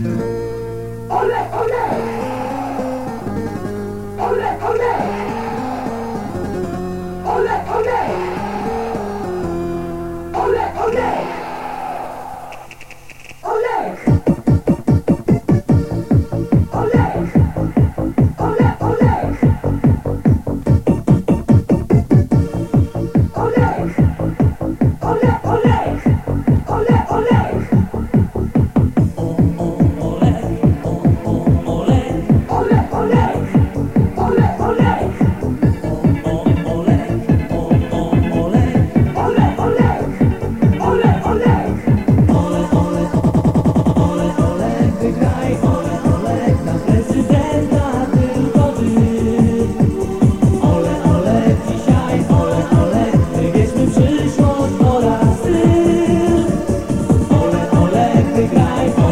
Ole, ole! Ole, ole! Przyszłość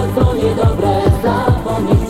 to co niedobre zapomnieć